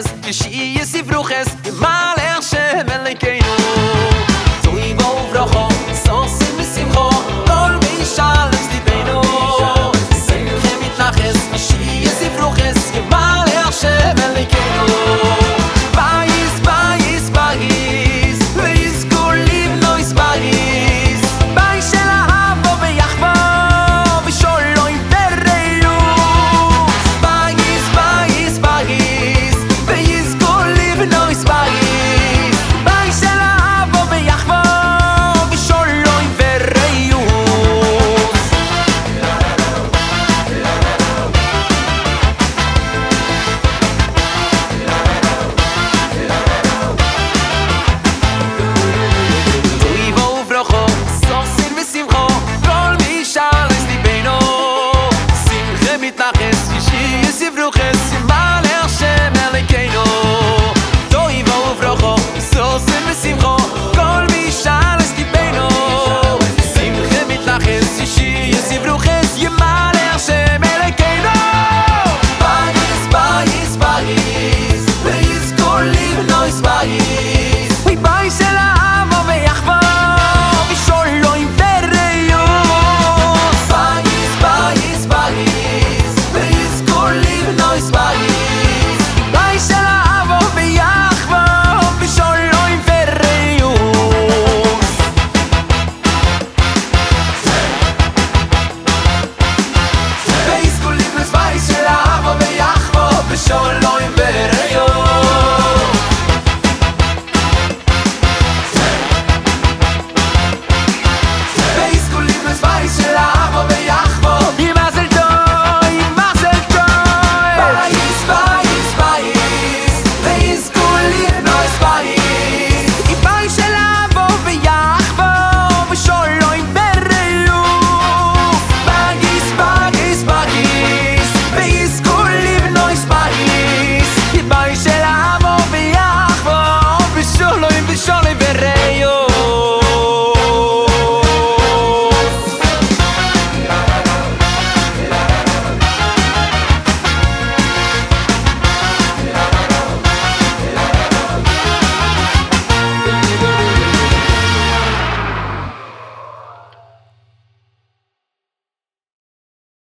Sachs, ich sie bruch זורזים בשמחה